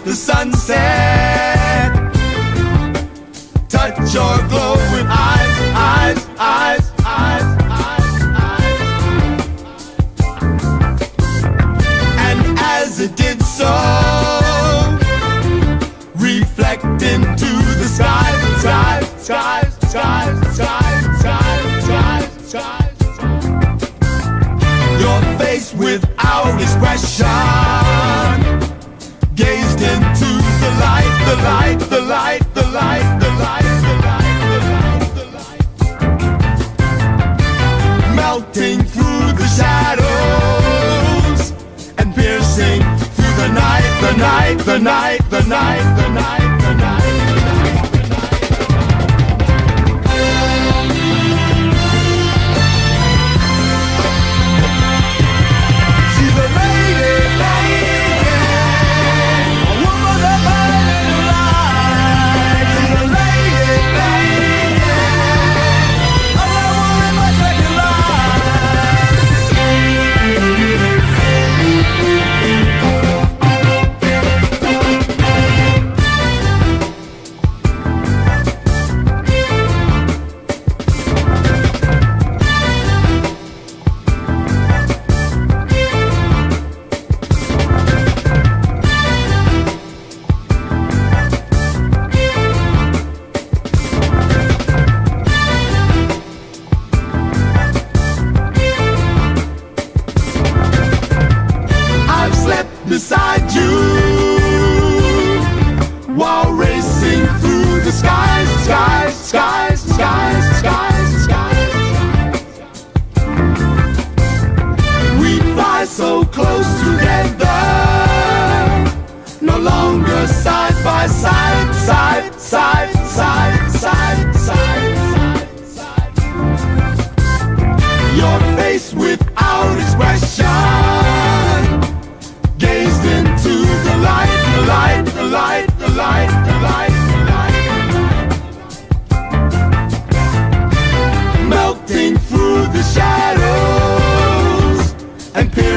the sunset. Touch your glow with eyes, eyes, eyes, eyes, eyes, eyes. And as it did so, reflect into the sky, sky, sky, sky, sky, sky, sky. Your face without expression. The light, the light, the light, the light, the light, the light, the light. Melting through the shadows and piercing through the night, the night, the night, the night, the night. and